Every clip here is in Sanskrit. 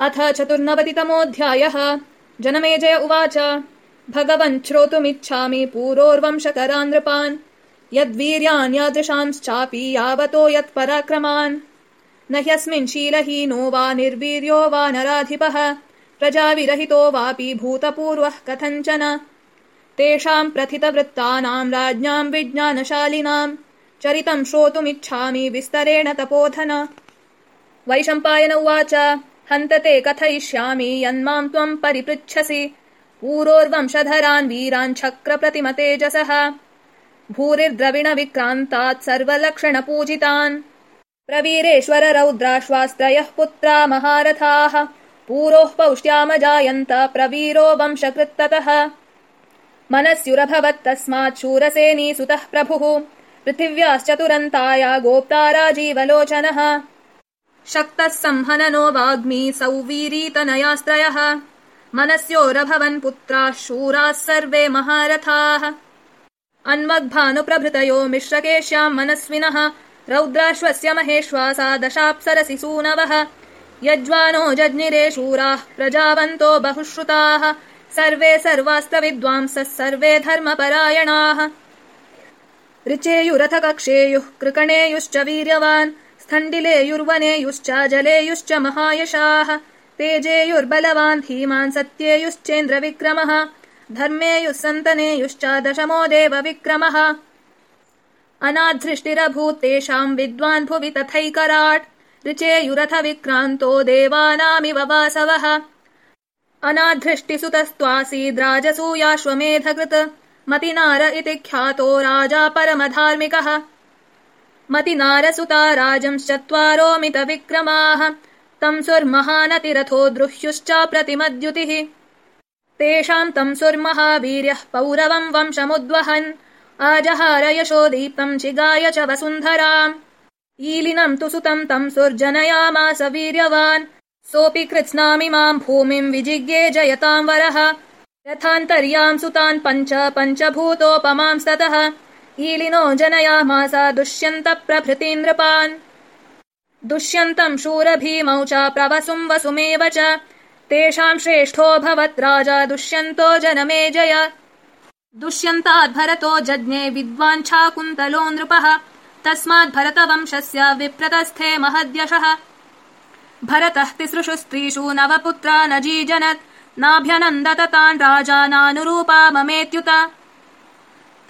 अथ चतुर्नवतितमोऽध्यायः। जनमेजय उवाच। भगवन् श्रोतुमिच्छामि पूरोर्वंशकरान् यद्वीर्यान् यादृशांश्चापि यावतो यत्पराक्रमान्। न ह्यस्मिन् शीलहीनो वा निर्वीर्यो वा नराधिपः। प्रजाविरहितो वापि भूतपूर्वः कथञ्चन। तेषाम् प्रथितवृत्तानाम् राज्ञाम् विज्ञानशालिनाम् चरितम् श्रोतुमिच्छामि विस्तरेण तपोधन। वैशम्पायन उवाच हन्तते कथयिष्यामि यन्माम् त्वम् परिपृच्छसि। पूरोर्वंशधरान् वीरान् चक्रप्रतिमतेजसः भूरिर्द्रविणविक्रान्तात् सर्वलक्षणपूजितान्। प्रवीरेश्वर रौद्राश्वास्त्रयः पुत्रा महारथाः। पूरोः पौष्ट्यामजायन्त प्रवीरो वंशकृत्ततः। मनस्युरभवत्तस्मात् शूरसेनी सुतः प्रभुः। पृथिव्याश्चतुरन्ताया गोप्ता राजीवलोचनः शक्तः संहननो वाग्मी सौवीरीतनयास्त्रयः मनस्योरभवन् पुत्राः शूराः सर्वे महारथाः। अन्वग्भानुप्रभृतयो मिश्रकेश्याम् मनस्विनः। रौद्राश्वस्य महेश्वासा दशाप्सरसि सूनवः। यज्वानो जज्ञिरे शूराः प्रजावन्तो बहुश्रुताः। सर्वे सर्वास्त्रविद्वांसः सर्वे धर्मपरायणाः। ऋचेयुरथ कक्षेयुः कृकणेयुश्च वीर्यवान् स्थण्डिलेयुर्वनेयुश्च जलेयुश्च महायशाः तेजेयुर्बलवान् धीमान् सत्येयुश्चेन्द्रविक्रमः धर्मेयुः सन्तनेयुश्च दशमो देवविक्रमः। अनाधृष्टिरभूत् तेषाम् विद्वान् भुवि तथैकराट् ऋचेयुरथ विक्रान्तो देवानामिव वासवः। अनाधृष्टिसुतस्त्वासीद्राजसूयाश्वमेधकृत् मतिनार इति ख्यातो राजा परमधार्मिकः मतिनारसुता राजंश्चत्वारोमितविक्रमाः तम् सुर्महानतिरथो द्रुह्युश्च प्रतिमद्युतिः। तेषाम् तम् सुर्महावीर्यः पौरवम् वंशमुद्वहन्। आजहार यशो दीप्तम् चिगाय च वसुन्धराम्। ईलिनम् तु सुतम् तम् सुर्जनयामास वीर्यवान्। सोऽपि कृत्स्नामिमाम् भूमिम् विजिज्ञे जयताम् वरः। रथान्तर्याम् सुतान् पञ्च पञ्चभूतोपमांस्ततः ईलिनो जनयामासा दुष्यन्त प्रभृतीन्द्रपान्। दुष्यन्तम् शूरभीमौ च प्रवसुम् वसुमेव च। तेषाम् श्रेष्ठोऽभवत् राजा दुष्यन्तो जनमेजय। दुष्यन्ताद्भरतो जज्ञे विद्वाञ्छाकुन्तलो नृपः। तस्माद्भरतवंशस्य विप्रतस्थे महद्यशः। भरतः तिसृषु स्त्रीषु नवपुत्रा न जीजनत् नाभ्यनन्दत तान् राजा नानुरूपा ममेत्युत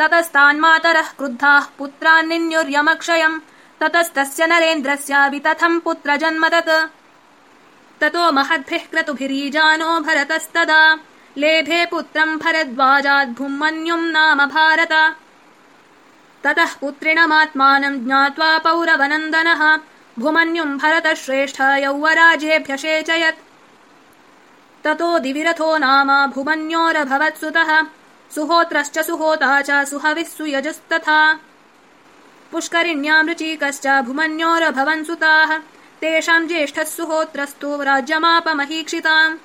ततस्तान्मातरः क्रुद्धाः पुत्रान्निन्युर्यमक्षयम् ततस्तस्य नरेन्द्रस्य वितथम् पुत्रजन्म तत् महद्भिः क्रतुभिरीजानो भरतस्तदा। लेभे पुत्रम् भरद्वाजाद्भुमन्युम् नाम भारत। ततः पुत्रिणमात्मानम् ज्ञात्वा पौरवनन्दनः। भुमन्युम् भरतश्रेष्ठ यौवराज्येभ्यषेचयत् ततो दिविरथो नाम भुमन्योरभवत्सुतः सुहोत्रश्च सुहोता च सुहविः सुयजस्तथा। पुष्करिण्याम् रुचीकश्च भुमन्योरभवन् सुताः तेषाम् ज्येष्ठः सुहोत्रस्तु राज्यमापमहीक्षिताम्।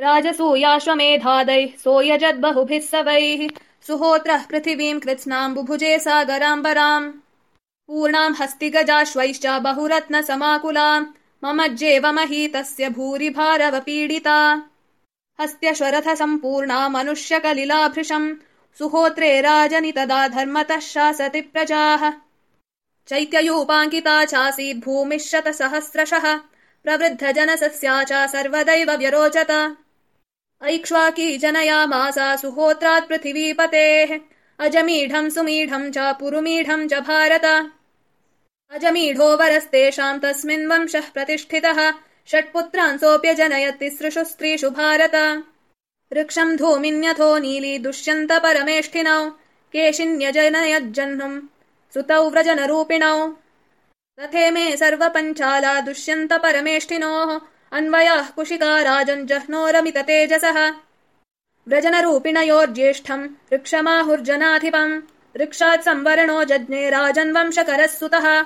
राजसूयाश्वमेधादैः सोऽयजद्बहुभिः सवैः। सुहोत्रः पृथिवीम् कृत्स्नाम् बुभुजे सागराम्बराम्। पूर्णाम् हस्तिगजाश्वैश्च बहुरत्नसमाकुलाम्। मम ज्येवमहीतस्य भूरिभारवपीडिता सम्पूर्णा मनुष्यकलिलाभृशम्। सुहोत्रे राजनि तदा धर्मतः शासति प्रजाः। चैत्ययूपाङ्किता चासीत् भूमिः शतसहस्रशः। प्रवृद्धजनसस्या च सर्वदैव व्यरोचत। ऐक्ष्वाकी जनयामासा सुहोत्रात् पृथिवीपतेः। अजमीढम् सुमीढम् च पुरुमीढम् च भारत। अजमीढो वरस्तेषाम् तस्मिन् वंशः प्रतिष्ठितः षट्पुत्रान् तिसृषु स्त्रीषु भारत। वृक्षम् धूमिन्यथो नीली दुष्यन्त परमेष्ठिनौ केशिन्यजनयज्जह्नुम् सुतौ व्रजनरूपिणौ। तथे मे सर्वपञ्चाला दुष्यन्त परमेष्ठिनोः अन्वयाः कुशिका राजन् जह्नोरमित तेजसः। व्रजनरूपिणयोर्ज्येष्ठम् वृक्षमाहुर्जनाधिपम् वृक्षात् संवरणो जज्ञे राजन्वंशकरः सुतः